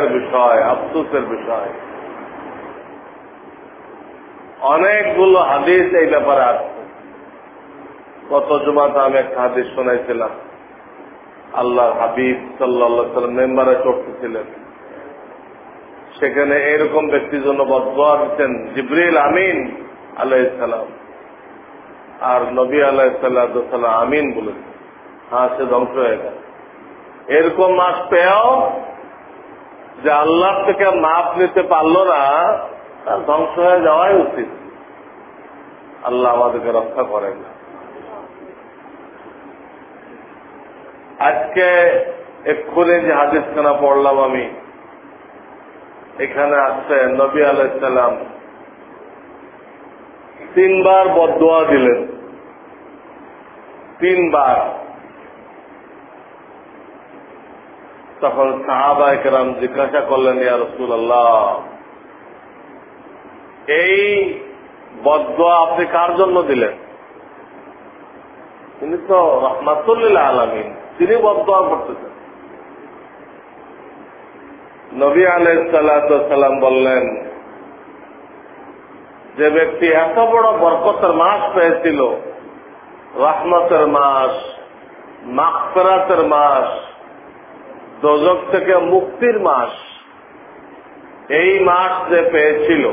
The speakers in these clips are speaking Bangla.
বিষয়, আফসোসের বিষয়। অনেকগুলো হাদিস এই ব্যাপারে আসছে গত জমাতে আমি একটা হাদিস শোনাইছিলাম। আল্লাহ হাবিব সাল্লা সাল্লাম মেম্বারে চড়তেছিলেন। সেখানে এরকম ব্যক্তির জন্য বদয়া দিচ্ছেন জিব্রিল আমিন আলাইসালাম আর নবী আলাইসাল্লাম আমিন বলেছেন। হ্যাঁ সে ধ্বংস হয়ে গেল। এরকম মাস পেয়েও যে আল্লাহ থেকে মাপ নিতে পারল না তার ধ্বংস হয়ে যাওয়াই উচিত। আল্লাহ আমাদেরকে রক্ষা করেন না। আজকে এক্ষুনি যে হাদিসখানা পড়লাম আমি, এখানে আসছে নবী আলাইসাল্লাম তিনবার বদোয়া দিলেন। তিনবার। তখন সাহাবা একরাম জিজ্ঞাসা করলেন, ইয়া রসুল আল্লাহ এই বদোয়া আপনি কার জন্য দিলেন? তিনি তো রহমাতুল্লিল্লাহ আলমিন, তিনি বদোয়া করতেছেন। নবী আলাইসাল্লাম বললেন, যে ব্যক্তি এত বড় বরকতের মাস পেয়েছিল, রহমতের মাস মাকফেরাতের মাস দোজক থেকে মুক্তির মাস। এই মাস যে পেয়েছিল।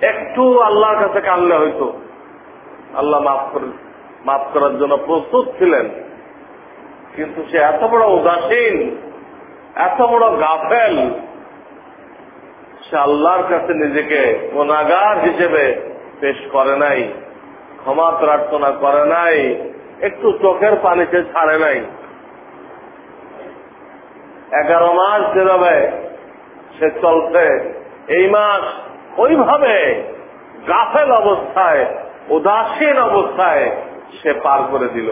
একটু আল্লাহর কাছে কানলে হয়তো আল্লাহ মাফ করে, মাফ করার জন্য প্রস্তুত ছিলেন। কিন্তু সে এত বড় উদাসীন, এত বড় গাফেল, সে আল্লাহর কাছে নিজেকে গুণাগার হিসেবে পেশ করে নাই, ক্ষমা প্রার্থনা করে নাই, একটু চোখের পানিতে ছাড়ে নাই। এগারো মাস যেভাবে সে চলছে এই মাস ওইভাবে গাফেল অবস্থায়, উদাসীন অবস্থায় সে পার করে দিল।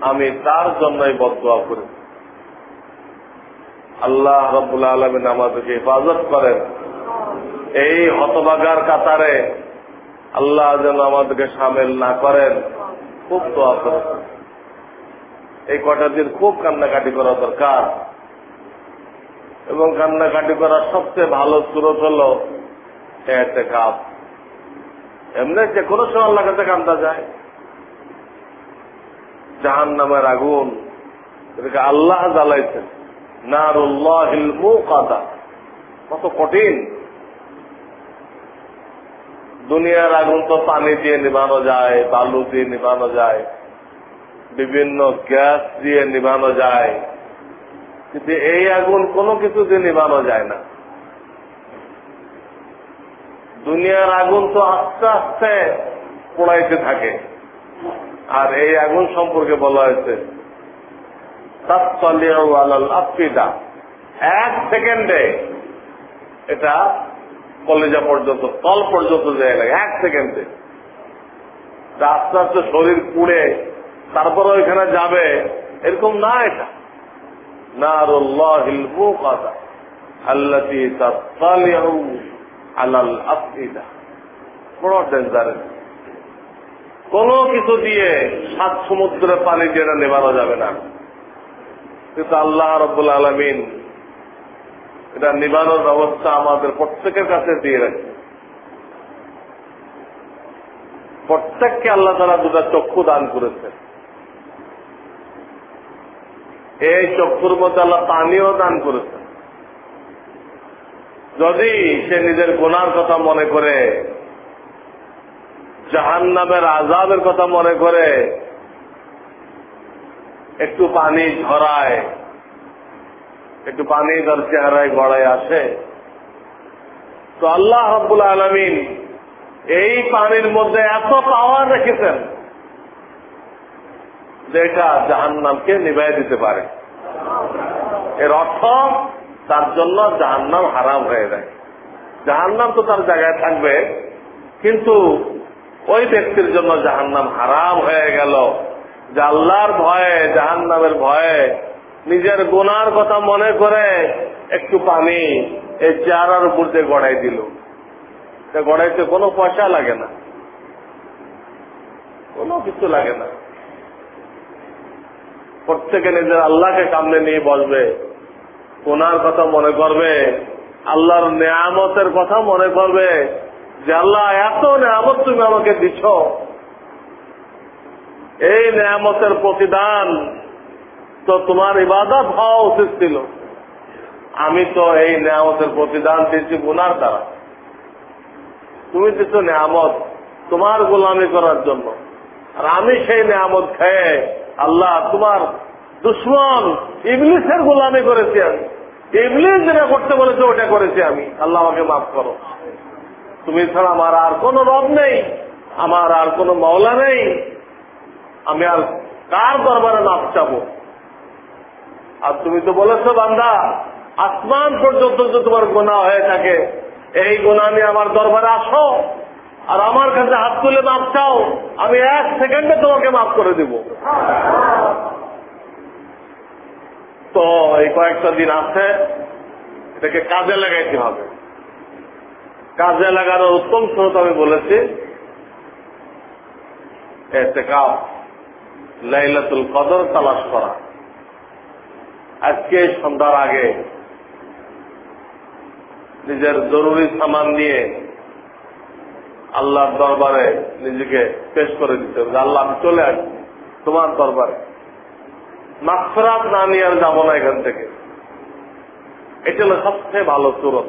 আমি তার জন্যই বদয়া করি। আল্লাহ রব্বুল আলমিন আমাদেরকে হেফাজত করেন। এই হতবাগার কাতারে আল্লাহ যেন আমাদেরকে সামিল না করেন। খুব দোয়া করেন এই কটা দিন খুব কান্নাকাটি করা দরকার। এবং কান্নাকাটি করার সবচেয়ে ভালো সুরত হল এতে কাপ এমনি যে কোনো সময় আল্লাহ কাছে কান্দা যায়। জাহান নামের আগুন এটাকে আল্লাহ জ্বালাইছেন। নারুল্লাহিল মুকাদা। কত কঠিন। দুনিয়ার আগুন তো পানি দিয়ে নিভানো যায়, বালু দিয়ে নিভানো যায়। বিভিন্ন গ্যাস দিয়ে নিভানো যায়। কিন্তু এই আগুন কোনো কিছু দিয়ে নিভানো যায় না। দুনিয়ার আগুন তো আস্তে আস্তে পোড়াইতে থাকে। আর এই আগুন সম্পর্কে বলা হয়েছে আফিদা। এক সেকেন্ডে এটা কলেজা পর্যন্ত, তল পর্যন্ত যায় না, এক সেকেন্ডে। আস্তে আস্তে শরীর পুড়ে তারপরে ওইখানে যাবে, এরকম না এটা। কোন কিছু দিয়ে সাত সমুদ্রের পানি দিয়ে নেবানো যাবে না। কিন্তু আল্লাহ রব্বুল আলমিন এটা নিবানোর ব্যবস্থা আমাদের প্রত্যেকের কাছে দিয়ে রাখছে প্রত্যেককে আল্লাহ তারা দুটা চক্ষু দান করেছে এই চক্ষুর মধ্যে আল্লাহ পানিও দান করেছে যদি সে নিজের গোনার কথা মনে করে জাহান নামের আজাবের কথা মনে করে, একটু পানি ঝরায়, একটু পানি তার চেহারায় গড়ায় আসে, তো আল্লাহ হব্বুল আলমিন এই পানির মধ্যে এত পাওয়ার রেখেছেন। যে এটা জাহান নামকে নিবাই দিতে পারে। এর অর্থ তার জন্য জাহান্নাম হারাম হয়ে যায়। জাহান্নাম তো তার জায়গায় থাকবে, কিন্তু ওই ব্যক্তির জন্য জাহান্নাম হারাম হয়ে গেল। যে আল্লাহর ভয়ে, জাহান্নামের ভয়ে নিজের গুনার কথা মনে করে একটু পানি এই চেহারার উপর দিয়ে গড়াই দিল। গড়াইতে কোনো পয়সা লাগে না। কোনো কিছু লাগে না। প্রত্যেকে নিজের আল্লাহকে সামনে নিয়ে বসবে। কোনার কথা মনে করবে। আল্লাহর নেয়ামতের কথা মনে করবে যে, আল্লাহ, এত নেয়ামত তুমি আমাকে দিছ এই নেয়ামতের প্রতিদান তো তোমার ইবাদত হওয়া উচিত ছিল। আমি তো এই নেয়ামতের প্রতিদান দিয়েছি গুনার দ্বারা। তুমি দিচ্ছ নেয়ামত তোমার গোলামি করার জন্য। আর আমি সেই নেয়ামত খেয়ে আল্লাহ, তোমার দুশ্মন ইংলিশের গোলামি করেছি আমি। ইংলিশ যেটা করতে বলেছে, ওটা করেছি আমি। আল্লাহ আমাকে মাফ করো। তুমি ছাড়া আমার আর কোনো রব নেই, আমার আর কোনো মাওলা নেই। আমি আর কার দরবারে মাফ চাবো? আর তুমি তো বলেছ, বান্দা, আসমান পর্যন্ত তোমার গোনা হয়ে থাকে, এই গোনা নিয়ে আমার দরবারে আসো। আর আমার কাছে হাত তুলে মাপ চাও, আমি এক সেকেন্ডে তোমাকে মাফ করে দিব। তো এই কয়েকটা দিন আছে, এটাকে কাজে লাগাইতে হবে। কাজে লাগানোর উত্তম স্রোত আমি বলেছি, এতে কাপ লাইলাতুল কদর তালাশ করা। আজকে সন্ধ্যার আগে নিজের জরুরি সামান নিয়ে আল্লাহর দরবারে নিজেকে পেশ করে দিতে হবে আল্লাহ, আমি চলে আসছি তোমার দরবারে। মাকফরাত না নিয়ে আর যাব না এখান থেকে। এটা হলো সবচেয়ে ভালো সুরত।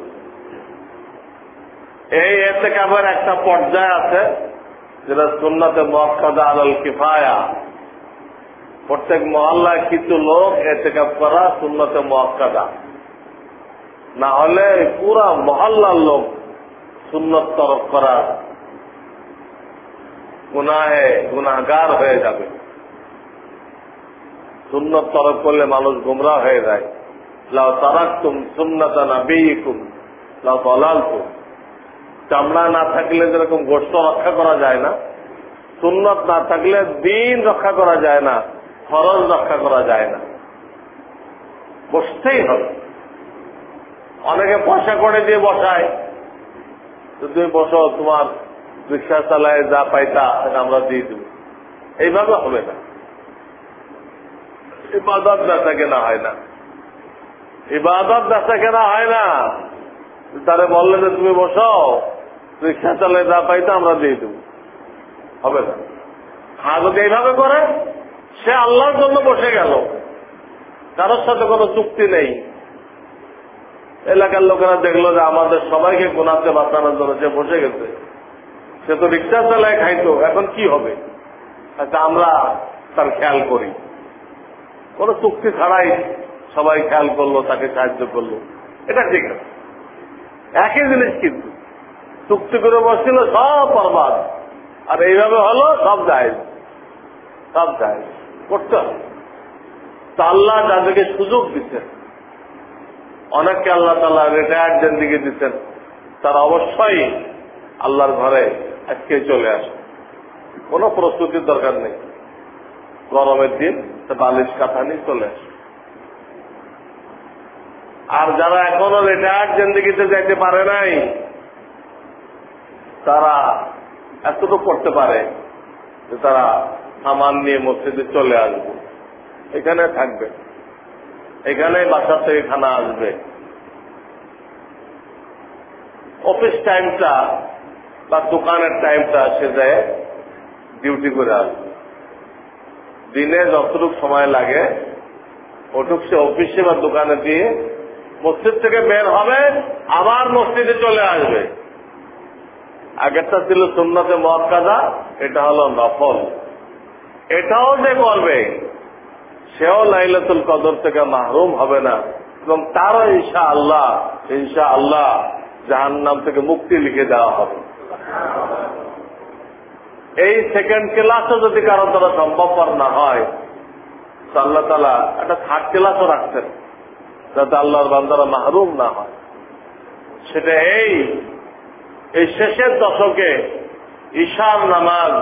এই এতে কাপের একটা পর্যায় আছে, যেটা সুন্নাতে মক্কাদা আল কিফায়া। প্রত্যেক মহল্লায় কিছু লোক এতে কাপ করা সুন্নতে মক্কাদা না হলে পুরা মহল্লার লোক সুন্নত তরফ করা গুনাহে গুনাগার হয়ে যাবে। সুন্নত তরফ করলে মানুষ গুমরা হয়ে যায়। লাও তারাকুম সুন্নতা না বেইকুম লাও তলালতুম চামড়া না থাকলে যেরকম গোষ্ঠ রক্ষা করা যায় না, সুন্নত না থাকলে দিন রক্ষা করা যায় না, ফরজ রক্ষা করা যায় না। বসতেই হবে। অনেকে পয়সা করে দিয়ে বসায়। তুমি বসো তোমার রিক্সা চালায় যা পাইতা, সেটা আমরা দিয়ে দেব। এইভাবে হবে না। ইবাদত বেচা কেনা হয় না। ইবাদত বেচা কেনা হয় না। তারে বললে যে তুমি বসো রিক্সা চালায় যা পাইতা আমরা দিয়ে দেব। হবে না। হ্যাঁ যদি এইভাবে করে, সে আল্লাহর জন্য বসে গেল। কারোর সাথে কোনো চুক্তি নেই। এলাকার লোকেরা দেখল যে আমাদের সবাইকে গোনাতে বাঁচানোর জন্য সে বসে গেছে। সে তো রিক্সা চালায় খাইতো, এখন কি হবে? আচ্ছা আমরা তার খেয়াল করি। কোন চুক্তি ছাড়াই সবাই খেয়াল করল, তাকে সাহায্য করল। এটা ঠিক আছে। একই জিনিস কিন্তু। চুক্তি করে বসছিল, সব বরবাদ। আর এইভাবে হলো, সব যায় সব যায় করতে হবে। তা আল্লাহ যাদেরকে সুযোগ দিচ্ছেন অনেককে আল্লাহ তালা রিটায়ার্ড দিকে দিচ্ছেন তারা অবশ্যই আল্লাহর ঘরে আজকে চলে আসে। কোন প্রস্তুতির দরকার নেই। গরমের দিন বালিশ কাঁথা নিয়ে চলে আসে। আর যারা এখনও রিটায়ার্ড জিন্দিগিতে যাইতে পারে নাই, তারা এতটুকু করতে পারে যে তারা সামান নিয়ে মসজিদে চলে আসবে। এখানে থাকবে। এখানে বাসা থেকে খানা আসবে। অফিস টাইমটা বা দোকানের টাইমটা সে যায় ডিউটি করে আসবে দিনে যতটুকু সময় লাগে, ওটুক সে অফিসে বা দোকানে দিয়ে মসজিদ থেকে বের হবে, আবার মসজিদে চলে আসবে। আগেরটা ছিল সুন্নতে মহাকাদা এটা হলো নফল। এটাও যে করবে, সেও লাইলাতুল কদর থেকে মাহরুম হবে না। এবং তারও ইনশা আল্লাহ ইনশা আল্লাহ জাহান নাম থেকে মুক্তি লিখে দেওয়া হবে। এই সেকেন্ড ক্লাসও যদি কারও দ্বারা সম্ভবপর না হয়, তো আল্লাহ তালা একটা থার্ড ক্লাসও রাখছেন, যাতে আল্লাহর বান্দারা মাহরুম না হয়। সেটা এই এই শেষের দশকে ঈশার নামাজ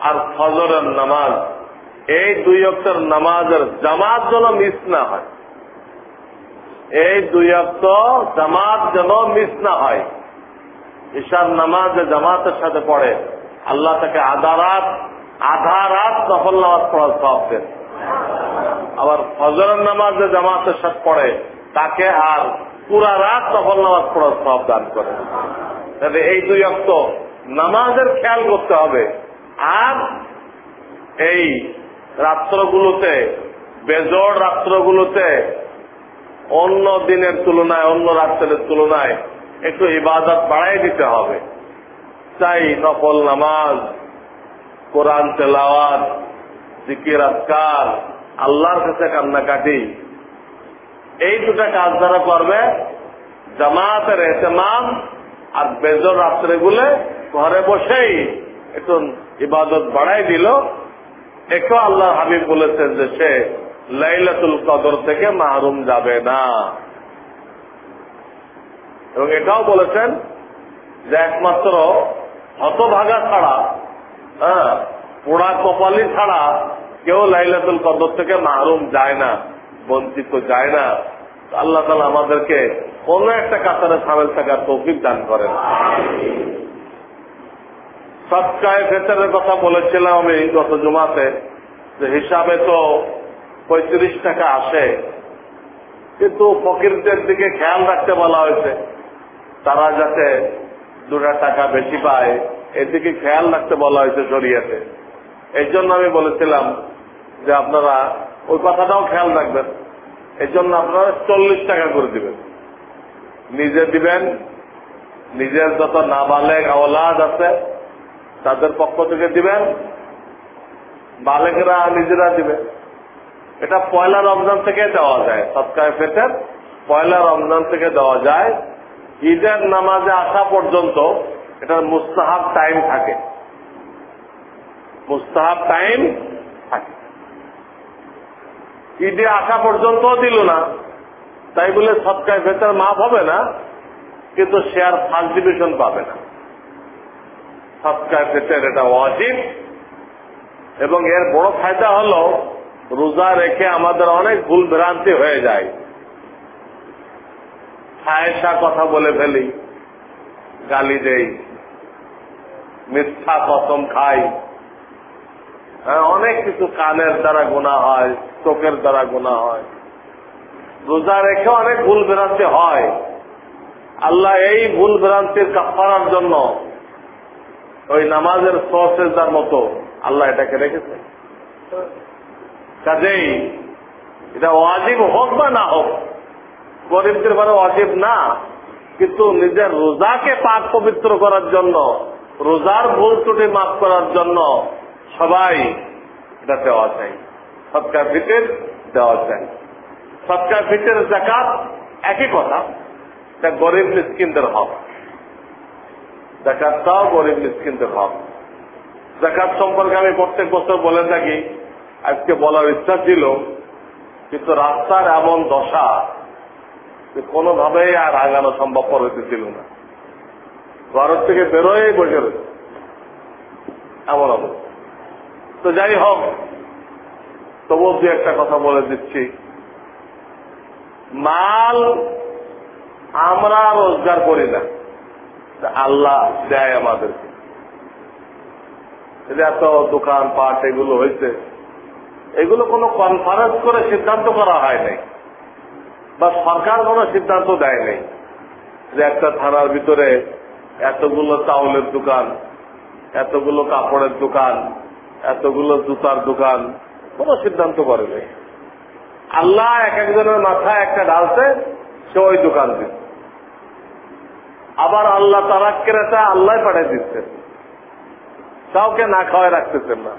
আর ফজরের নামাজ, এই দুই অক্টের নামাজের জামাত যেন মিস না হয়। এই দুই অক্ট জামাত যেন মিস না হয়। ঈশার নামাজ জামাতের সাথে পড়ে, আল্লাহ তাকে আধা রাত আধা রাত নফল নামাজ পড়ার সব দেন। আবার ফজরের নামাজ যে জামাতের সাথে পড়ে, তাকে আর পুরা রাত নফল নামাজ পড়ার সব দান করে। তাহলে এই দুই অক্ত নামাজের খেয়াল করতে হবে। আর এই রাত্রগুলোতে, বেজোড় রাত্রগুলোতে অন্য দিনের তুলনায়, অন্য রাত্রের তুলনায় একটু ইবাদত বাড়াই দিতে হবে। চাই নফল নামাজ, কোরআন তেলাওয়াত, জিকির আজকার, আল্লাহর কাছে কান্নাকাটি। এই দুটা কাজ যারা করবে, জামাতের এহতেমাম আর বেজর রাত্রে গুলে ঘরে বসেই একটু ইবাদত বাড়াই দিল। একটু আল্লাহ হাবিব বলেছেন যে সে লাইলাতুল কদর থেকে মাহরুম যাবে না। এবং এটাও বলেছেন যে একমাত্র হতভাগা ছাড়া হ্যাঁ পোড়া কপালি ছাড়া কেউ লাইলাতুল কদর থেকে মাহরুম যায় না, বঞ্চিত যায় না। আল্লাহ তালা আমাদেরকে কোন একটা কাতারে সামিল থাকার তৌফিক দান করেন। সৎকায় ভেতরের কথা বলেছিলাম আমি গত জমাতে, যে হিসাবে তো পঁয়ত্রিশ টাকা আসে, কিন্তু ফকিরদের দিকে খেয়াল রাখতে বলা হয়েছে। তারা যাতে দুটা টাকা বেশি পায়, এদিকে খেয়াল রাখতে বলা হয়েছে জড়িয়াতে এই জন্য আমি বলেছিলাম যে আপনারা ওই কথাটাও খেয়াল রাখবেন। এই জন্য আপনারা চল্লিশ টাকা করে দিবেন। নিজে দিবেন, নিজের যত নাবালেগ আওলাদ আছে, তাদের পক্ষ থেকে দিবেন বালেকরা নিজেরা দিবে এটা পয়লা রমজান থেকে দেওয়া যায়। সৎকায় ফেটের পয়লা রমজান থেকে দেওয়া যায়। ঈদের নামাজে আসা পর্যন্ত এটার মুস্তাহাব টাইম থাকে। মুস্তাহাব টাইম থাকে। ঈদে আসা পর্যন্ত দিল না। তাই বলে সবকায় ভেতর মাফ হবে না, কিন্তু শেয়ার ফার্স্ট ডিভিশন পাবে না। সৎকায় ভেতর এটা অজিব এবং এর বড় ফায়দা হল, রোজা রেখে আমাদের অনেক ভুল ভ্রান্তি হয়ে যায়। ফায়সা কথা বলে ফেলি গালি দেই মিথ্যা কসম খাই। হ্যাঁ, অনেক কিছু কানের দ্বারা গোনা হয় চোখের দ্বারা গোনা হয়। রোজা রেখে অনেক ভুল ভ্রান্তি হয়। আল্লাহ এই ভুল ভ্রান্তির কাফারার জন্য ওই নামাজের সহসেজার মতো আল্লাহ এটাকে রেখেছে। কাজেই এটা ওয়াজিব হোক বা না হোক গরিবদের মানে অজীব না, কিন্তু নিজের রোজাকে পাক পবিত্র করার জন্য, রোজার ভুল ত্রুটি মাফ করার জন্য সবাই এটা দেওয়া চাই। সৎকার ভিতের দেওয়া চাই। সৎকার ভিতের জাকাত একই কথা, এটা গরিব মিসকিনদের হক। জাকাতটাও গরিব মিসকিনদের হক। জাকাত সম্পর্কে আমি প্রত্যেক বছর বলে থাকি, আজকে বলার ইচ্ছা ছিল, কিন্তু রাস্তার এমন দশা কোনোভাবেই আর আগানো সম্ভব ছিল না। ভারত থেকে বেরোয় বসে রয়েছে এমন অবস্থা। তো যাই হোক, তবুও দু একটা কথা বলে দিচ্ছি। মাল আমরা রোজগার করি না। আল্লাহ দেয় আমাদেরকে। এত দোকান পাট এগুলো হয়েছে এগুলো কোনো কনফারেন্স করে সিদ্ধান্ত করা হয় নাই। বা সরকার কোনো সিদ্ধান্ত দেয় নাই যে একটা থানার ভিতরে এতগুলো চাউলের দোকান, এতগুলো কাপড়ের দোকান, এতগুলো জুতার দোকান, কোন সিদ্ধান্ত করে নেই। আল্লাহ এক একজনের মাথায় একটা ডালছে সে ওই দোকান দিচ্ছে। আবার আল্লাহ তারা ক্রেতা আল্লাহ পাঠিয়ে দিচ্ছেন কাউকে না খাওয়াই রাখতেছেন না।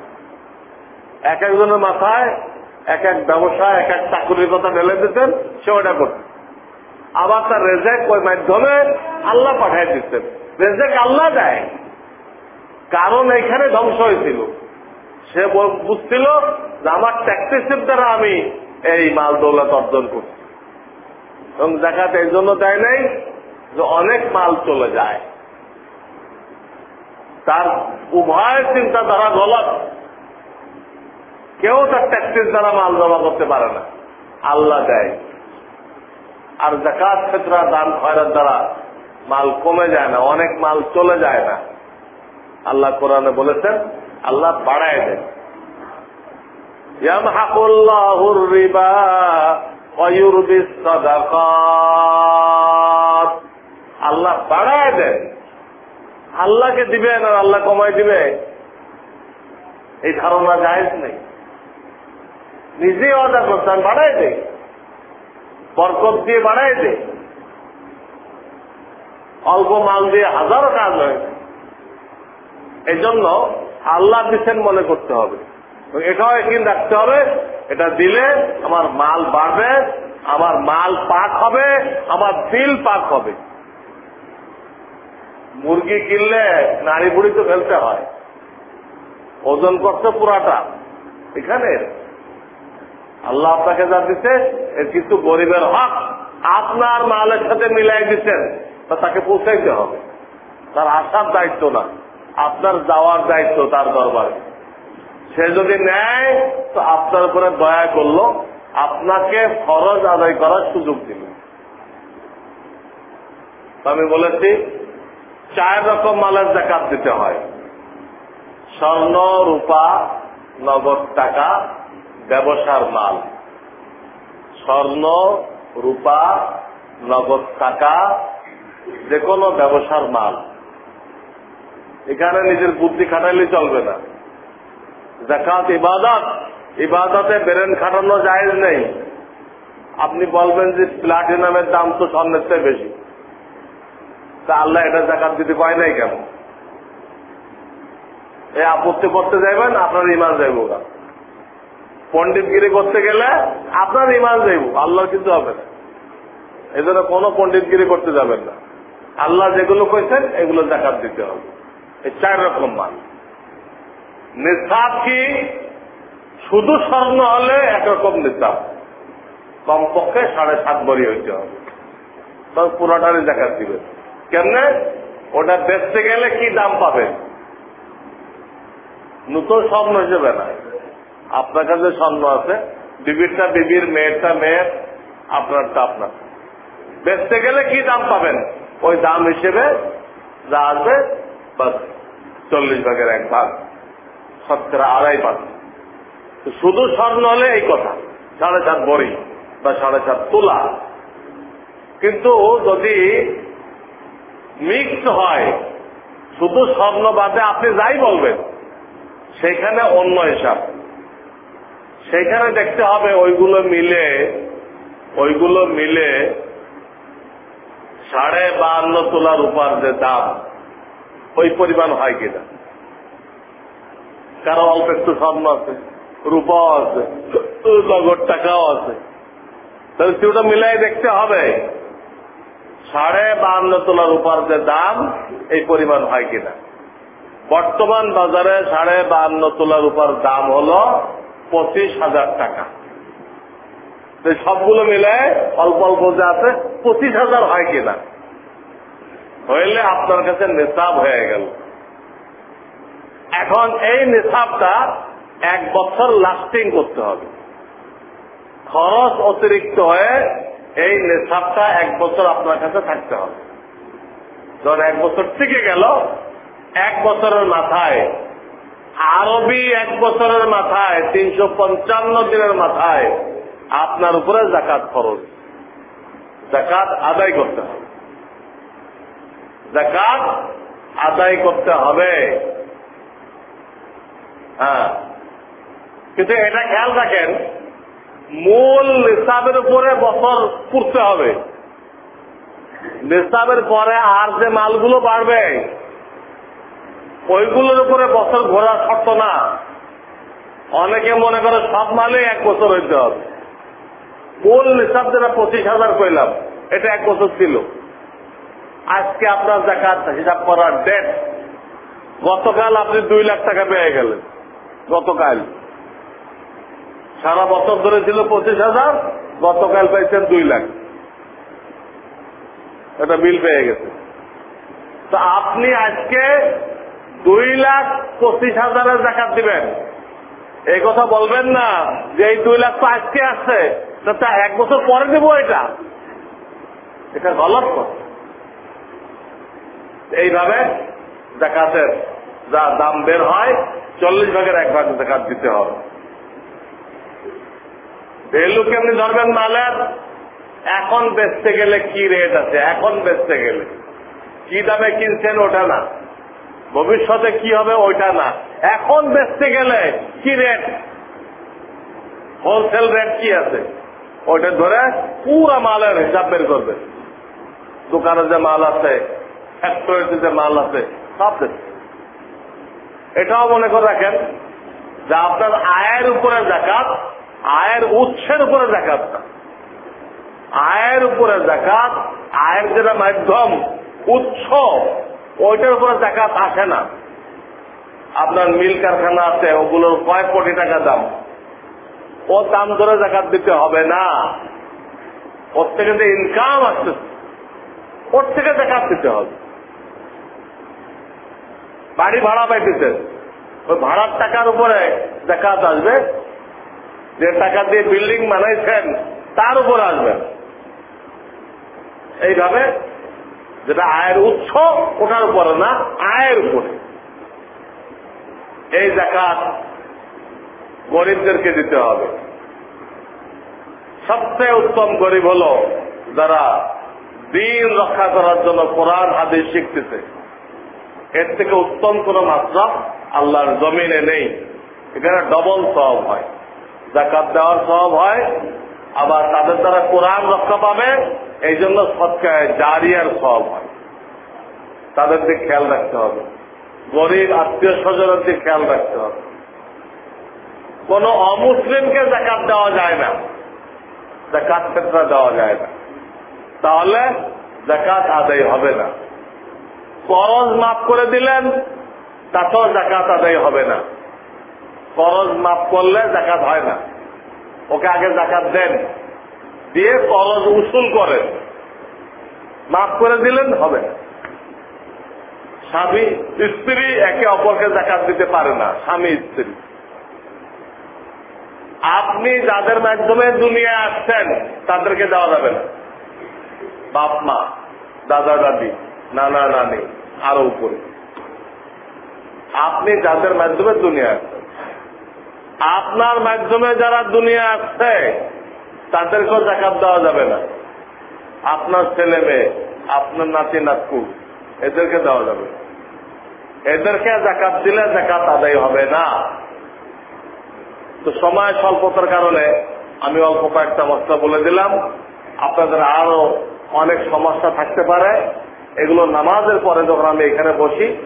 এক একজনের মাথায় এক এক ব্যবসা এক এক চাকরির কথা ঢেলে দিতেন, সে ওটা করতেন আবার তার রেজেক ওই মাধ্যমে আল্লাহ পাঠিয়ে দিচ্ছেন রেজেক আল্লাহ দেয়। কারণ এখানে ধ্বংস হয়েছিল। সে বুঝছিল যে আমার ট্যাক্সেসের দ্বারা আমি এই মাল দৌলত অর্জন করছি। এবং দেখাতে এই জন্য দেয় নাই যে অনেক মাল চলে যায়। তার উভয় চিন্তাধারা গলত। কেউ তার ট্যাক্সের দ্বারা মাল জমা করতে পারে না। আল্লাহ দেয়। আর জাকাত ক্ষেত্র দান খয়রার দ্বারা মাল কমে যায় না, অনেক মাল চলে যায় না। আল্লাহ কোরআনে বলেছেন, আল্লাহ বাড়ায় দেন আল্লাহ বাড়ায় দেন আল্লাহকে দিবেন আর আল্লাহ কমাই দিবে। এই ধারণা জায়েজ নেই। নিজে অর্ডার করছেন বাড়াই দে বরকত দিয়ে বাড়াই দে অল্প মাল দিয়ে হাজারো কাজ হয় এই জন্য আল্লাহ দিচ্ছেন মনে করতে হবে। এটাও একদিন রাখতে হবে, এটা দিলে আমার মাল বাড়বে, আমার মাল পাক হবে, আমার দিল পাক হবে। মুরগি কিনলে নারী বুড়ি তো ফেলতে হয়। ওজন করতে পুরাটা। এখানে আল্লাহ আপনাকে যা দিচ্ছে এর কিন্তু গরিবের হক আপনার মালের সাথে মিলাই দিচ্ছেন তা তাকে পৌঁছাইতে হবে। তার আসার দায়িত্ব না, আপনার যাওয়ার দায়িত্ব তার দরবারে। সে যদি নেয়, তো আপনার উপরে দয়া করল, আপনাকে ফরজ আদায় করার সুযোগ দিল। আমি বলেছি, চার রকম মালের জাকাত দিতে হয়। স্বর্ণ, রূপা, নগদ টাকা ব্যবসার মাল। স্বর্ণ, রূপা, নগদ টাকা যে কোনো ব্যবসার মাল। এখানে নিজের বুদ্ধি খাটাইলে চলবে না। জাকাত ইবাদত। ইবাদতে বেরেন খাটানো যায় নেই। আপনি বলবেন যে প্লাটিনামের দাম তো স্বর্ণের চেয়ে বেশি। তা আল্লাহ এটা জাকাত দিতে পায় নাই কেন? এই আপত্তি করতে যাইবেন, আপনার ইমান যাইব না পণ্ডিতগিরি করতে গেলে আপনার ইমান যাইব, আল্লাহ কিন্তু হবে না। এই জন্য কোনো পণ্ডিতগিরি করতে যাবেন না। আল্লাহ যেগুলো কইছেন, এগুলো জাকাত দিতে হবে। এই চার রকম মান নিসাব কি? শুধু স্বর্ণ হলে একরকম নিসাব। কমপক্ষে সাড়ে সাত বড়ি হইতে হবে। তবে পুরোটারই জাকাত দিবেন। কেমনে? ওটা বেচতে গেলে কি দাম পাবেন? নতুন স্বর্ণ হিসেবে না। আপনার কাছে স্বর্ণ আছে। বিবিরটা বিবির, মেয়েরটা মেয়ের, আপনারটা আপনার। বেচতে গেলে কি দাম পাবেন? ওই দাম হিসেবে যা আসবে চল্লিশ ভাগের এক ভাগ শতকরা আড়াই ভাগ। শুধু স্বর্ণ হলে এই কথা, সাড়ে সাত বড়ি বা সাড়ে সাত তোলা। কিন্তু যদি মিক্স হয়, শুধু স্বর্ণ বাদে আপনি যাই বলবেন, সেখানে অন্য হিসাব। সেখানে দেখতে হবে ওইগুলো মিলে ওইগুলো মিলে সাড়ে বান্ন তোলার উপার যে দাম, ওই পরিমাণ হয় কিনা? কারও অল্প একটু স্বর্ণ আছে, রূপাও আছে, নগদ টাকাও আছে। তাহলে সেটা মিলাই দেখতে হবে। সাড়ে বান্ন তোলার উপার যে দাম, এই পরিমাণ হয় কিনা? বর্তমান বাজারে সাড়ে বান্ন তোলার উপার দাম হল পঁচিশ হাজার টাকা। সবগুলো মিলে অল্প অল্প যে আছে, পঁচিশ হাজার হয় কিনা? হইলে আপনার কাছে নিসাব হয়ে গেল। এখন এই নিসাবটা এক বছর লাস্টিং করতে হবে। খরচ অতিরিক্ত হয়ে এই নিসাবটা এক বছর আপনার কাছে থাকতে হবে। ধর এক বছর থেকে গেল, এক বছরের মাথায় আরবি এক বছরের মাথায়, তিনশো পঞ্চান্ন দিনের মাথায় আপনার উপরে জাকাত খরচ জাকাত আদায় করতে হবে। জাকাত আদায় করতে হবে। হ্যাঁ। কিন্তু এটা খেয়াল রাখেন, মূল নিসাবের উপরে বছর পুড়তে হবে। নিসাবের পরে আর যে মালগুলো বাড়বে ওইগুলোর উপরে বছর ঘোরা শর্ত না। অনেকে মনে করে সব মালে এক বছর হইতে হবে। কোন নিসাব যেটা পঁচিশ হাজার কইলাম, এটা এক বছর ছিল। আজকে আপনার জাকাত হিসাব করার ডেট গতকাল আপনি দুই লাখ টাকা পেয়ে গেলেন, গতকাল। সারা বছর ধরে ছিল পঁচিশ হাজার, গতকাল পাইছেন দুই লাখ। এটা বিল পেয়ে গেছে। তো আপনি আজকে দুই লাখ পঁচিশ হাজারের জাকাত দিবেন। এই কথা বলবেন না যে এই দুই লাখ তো আজকে আসছে তা এক বছর পরে দেব এটা। এটা গলত এইভাবে জাকাতের যা দাম বের হয়, চল্লিশ ভাগের এক ভাগ জাকাত দিতে হবে। ভ্যালু কেমনি ধরবেন মালের? এখন বেচতে গেলে কি রেট আছে? এখন বেচতে গেলে। কি দামে কিনছেন ওটা না। ভবিষ্যতে কি হবে ওইটা না। এখন বেচতে গেলে কি রেট হোলসেল রেট কি আছে? ওইটা ধরে পুরা মালের হিসাব বের করবে। দোকানে যে মাল আছে ফ্যাক্টরিতে যে মাল আছে, সব এটাও মনে করে রাখেন যে আপনার আয়ের উপরে জাকাত আয়ের উৎসের উপরে জাকাত আয়ের উপরে জাকাত আয়ের যেটা মাধ্যম, উৎস ওইটার উপরে জাকাত আসে না। আপনার মিল কারখানা আছে, ওগুলোর কয়েক কোটি টাকা দাম? ও দাম ধরে জাকাত দিতে হবে না। ওর থেকে যে ইনকাম আসছে, ওর থেকে জাকাত দিতে হবে। বাড়ি ভাড়া পাইতেছেন, ওই ভাড়ার টাকার উপরে জাকাত আসবে। যে টাকা দিয়ে বিল্ডিং বানাইছেন, তার উপর আসবে। এইভাবে যেটা আয়ের উৎস, ওটার উপরে না, আয়ের উপরে। এই জাকাত গরিবদেরকে দিতে হবে। সবচেয়ে উত্তম গরিব হল যারা দিন রক্ষা করার জন্য কোরআন আদেশ শিখতেছে। এর থেকে উত্তম কোন মাত্রা আল্লাহর জমিনে নেই। এখানে ডবল সব হয়। জাকাত দেওয়ার সব হয়, আবার তাদের দ্বারা কোরআন রক্ষা পাবে এই জন্য সৎকায় জারিয়ার সব হয়। তাদের দিকে খেয়াল রাখতে হবে। গরিব, আত্মীয় স্বজনের দিকে খেয়াল রাখতে হবে। কোন অমুসলিমকে জাকাত দেওয়া যায় না। জাকাত ক্ষেত্রে দেওয়া যায় না। তাহলে জাকাত আদায় হবে না। করজ মাফ করে দিলেন, তাতেও জাকাত আদায় হবে না। করজ মাফ করলে জাকাত হয় না। ওকে আগে জাকাত দেন। দিয়ে করজ উসুল করেন। মাফ করে দিলেন, হবে স্বামী, স্ত্রী একে অপরকে জাকাত দিতে পারে না, স্বামী, স্ত্রী। আপনি যাদের মাধ্যমে দুনিয়ায় আসছেন, তাদেরকে দেওয়া যাবে না। বাপ, মা, দাদা, দাদি, নানা, নানি, আরও উপরে। আপনি যাদের মাধ্যমে দুনিয়া আসছেন, আপনার মাধ্যমে যারা দুনিয়া আসছে তাদেরকেও জাকাত দেওয়া যাবে না। আপনার ছেলে মেয়ে, আপনার নাতি নাতকু, এদেরকে দেওয়া যাবে। এদেরকে জাকাত দিলে জাকাত আদায় হবে না। তো সময় স্বল্পতার কারণে আমি অল্প কয়েকটা মশলা বলে দিলাম। আপনাদের আরও অনেক সমস্যা থাকতে পারে। এগুলো নামাজের পরে যখন আমি এখানে বসি,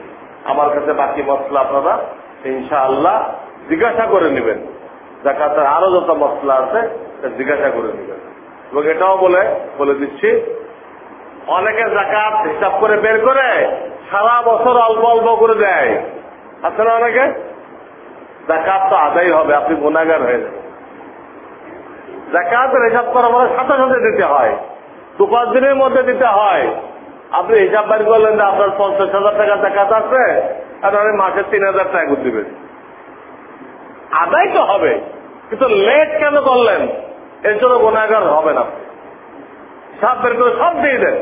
আমার কাছে বাকি মশলা আপনারা ইনশা আল্লাহ জিজ্ঞাসা করে নেবেন। জাকাতের আরও যত মশলা আছে জিজ্ঞাসা করে নেবেন এবং এটাও বলে বলে দিচ্ছি, অনেকে জাকাত হিসাব করে বের করে, সারা বছর অল্প অল্প করে দেয়। আছে না অনেকে? জাকাত তো আদায় হবে, আপনি গুণাগার হয়ে যাবেন। জাকাতের হিসাব করা মানে সাথে সাথে দিতে হয়। দু পাঁচ দিনের মধ্যে দিতে হয়। আপনি হিসাব বাড়ি করলেন যে আপনার পঞ্চাশ হাজার টাকা জাকাত আছে, আর আপনি মাসে তিন হাজার টাকা দিবেন। আদায় তো হবে, কিন্তু লেট কেন করলেন? এর জন্য গুণাগার হবেন আপনি সব বের করে সব দিয়ে দেন।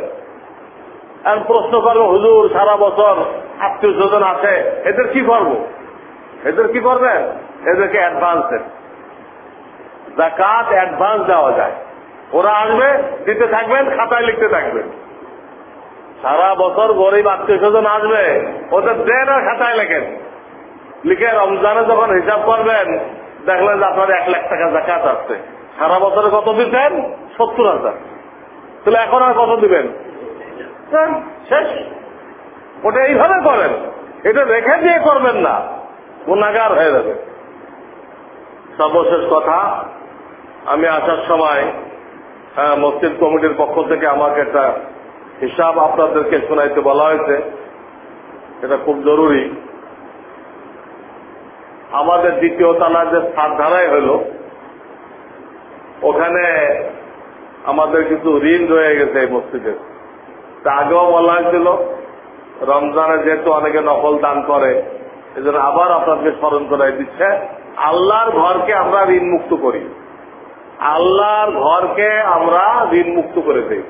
এখন প্রশ্ন করব, হুজুর, সারা বছর আত্মীয় স্বজন আছে, এদের কি করব? এদের কি করবেন? এদেরকে অ্যাডভান্স দেন। জাকাত অ্যাডভান্স দেওয়া যায়। ওরা আসবে, দিতে থাকবেন, খাতায় লিখতে থাকবেন। সারা বছর গরিব আত্মীয় স্বজন আসবে, ওদের দেন আর খাতায় লেখেন। লিখে রমজানে যখন হিসাব করবেন, দেখলেন যে আপনার এক লাখ টাকা জাকাত আসছে। সারা বছরে কত দিতেন সত্তর হাজার। তাহলে এখন আর কত দিবেন? শেষ? ওটা এইভাবে করেন। এটা রেখে দিয়ে করবেন না। গুণাগার হয়ে যাবে। সর্বশেষ কথা আমি আসার সময় হ্যাঁ, মসজিদ কমিটির পক্ষ থেকে আমাকে একটা হিসাব আপনাদেরকে শোনাইতে বলা হয়েছে। এটা খুব জরুরি। আমাদের দ্বিতীয় তালার যে সাত ধারাই হইল ওখানে আমাদের কিছু ঋণ রয়ে গেছে এই মসজিদের। তা আগেও বলা হয়েছিল রমজানে যেহেতু অনেকে নকল দান করে, এজন্য আবার আপনাকে স্মরণ করাই দিচ্ছে, আল্লাহর ঘরকে আমরা ঋণ মুক্ত করি। আল্লাহর ঘরকে আমরা ঋণ মুক্ত করে দিই।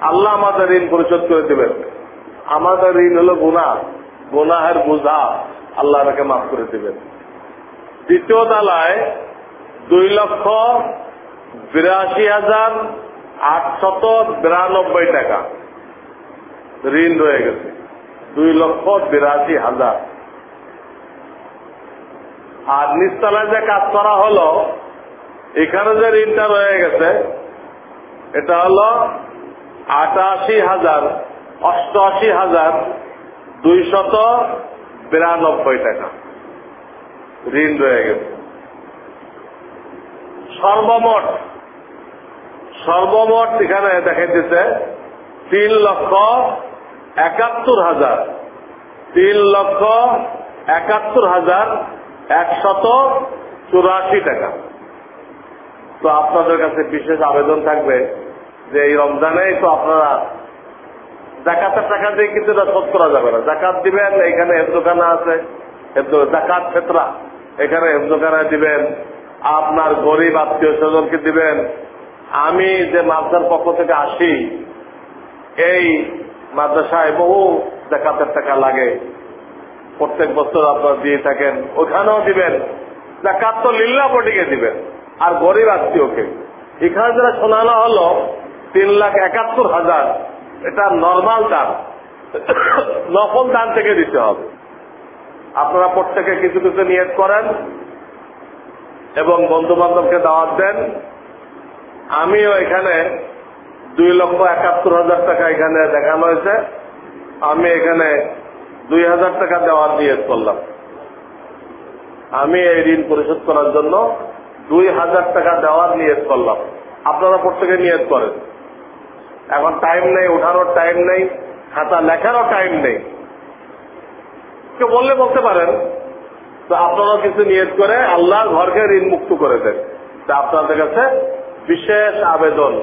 আল্লাহ আমাদের ঋণ পরিশোধ করে দেবেন। আমাদের ঋণ হলো গুণা গুনাহের বোঝা আল্লাহ তাকে মাফ করে দেবেন। দ্বিতীয় তালায় দুই লক্ষ বিরাশি হাজার আটশত বিরানব্বই টাকা। ঋণ রয়ে গেছে। দুই লক্ষ বিরাশি হাজার। আর নিচতলায় যে কাজ করা হলো, এখানে যে ঋণটা রয়ে গেছে, এটা হলো আটাশি হাজার, অষ্টআশি হাজার, দুইশত বিরানব্বই টাকা। ঋণ রয়ে গেছে। সর্বমোট সর্বমোট এখানে দেখাইতেছে তিন লক্ষ একাত্তর হাজার, তিন লক্ষ একাত্তর হাজার একশত চুরাশি টাকা। তো আপনাদের কাছে বিশেষ আবেদন থাকবে যে এই রমজানেই তো আপনারা জাকাতের টাকা দিয়ে কিন্তু এটা শোধ করা যাবে না। জাকাত দিবেন, এখানে হেফদোখানা আছে জাকাত ক্ষেত্রা এখানে হেফদোখানা দিবেন আপনার গরিব আত্মীয় স্বজনকে দিবেন। আমি যে মাদ্রাসার পক্ষ থেকে আসি, এই মাদ্রাসায় বহু জাকাতের টাকা লাগে। প্রত্যেক বছর আপনারা দিয়ে থাকেন, ওখানেও দিবেন। জাকাত তো লিল্লা পটিকে দিবেন, আর গরিব আত্মীয়কে। এখানে যারা শোনানো হলো, তিন লাখ একাত্তর হাজার। এটা নর্মাল দান নকল দান থেকে দিতে হবে। আপনারা প্রত্যেকে কিছু কিছু নিয়ত করেন। এবং বন্ধু বান্ধবকে দাওয়াত দেন। আমিও এখানে দুই লক্ষ একাত্তর হাজার টাকা এখানে দেখানো হয়েছে। আমি এখানে দুই হাজার টাকা দেওয়ার নিয়ত করলাম। আমি এই ঋণ পরিশোধ করার জন্য দুই হাজার টাকা দেওয়ার নিয়ত করলাম। আপনারা প্রত্যেকে নিয়ত করেন। এখন টাইম নেই ওঠানোর টাইম নেই, খাতা লেখারও টাইম নেই। কেউ বললে বলতে পারেন তো আপনারা কিছু নিয়ত করে আল্লাহর ঘরকে ঋণ মুক্ত করে দেন। তা আপনাদের কাছে বিশেষ আবেদন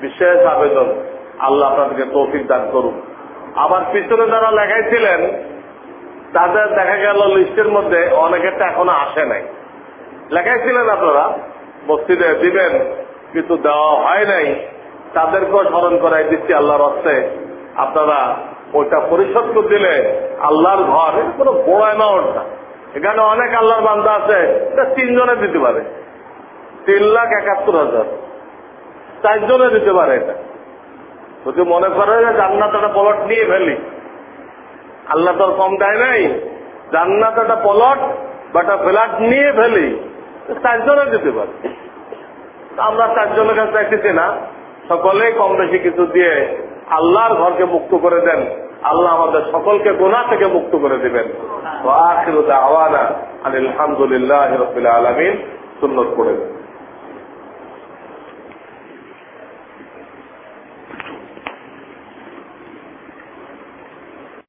বিশেষ আবেদন। আল্লাহ আপনাদেরকে তৌফিক দান করুন। আবার পিছনে যারা লেখাইছিলেন, তাদের দেখা গেল লিস্টের মধ্যে অনেকেরটা এখনও আসে নাই। লেখাইছিলেন আপনারা, মসজিদে দিবেন, কিন্তু দেওয়া হয় নাই। তাদেরকেও স্মরণ করাই দিচ্ছি আল্লাহর অর্থে আপনারা ওইটা পরিশোধ করে দিলে আল্লাহর ঘর কোনো বড় অ্যামাউন্ট না। এখানে অনেক আল্লাহর বান্ধা আছে তিনজনে দিতে পারে। তিন লাখ একাত্তর হাজার। চারজনে দিতে পারে এটা। যদি মনে করে যে জান্নাত একটা পলট নিয়ে ফেলি, আল্লাহ তোর কম দেয় নাই, জান্নাত একটা পলট বা একটা ফ্ল্যাট নিয়ে ফেলি চারজনে দিতে পারে। আমরা চারজনের কাছে চাইতেছি না, সকলেই কম বেশি কিছু দিয়ে আল্লাহর ঘরকে মুক্ত করে দেন। আল্লাহ আমাদের সকলকে গোনা থেকে মুক্ত করে দিবেন। আওয়ানা আলহামদুলিল্লাহ আলমিন। সুন্নত করে দেন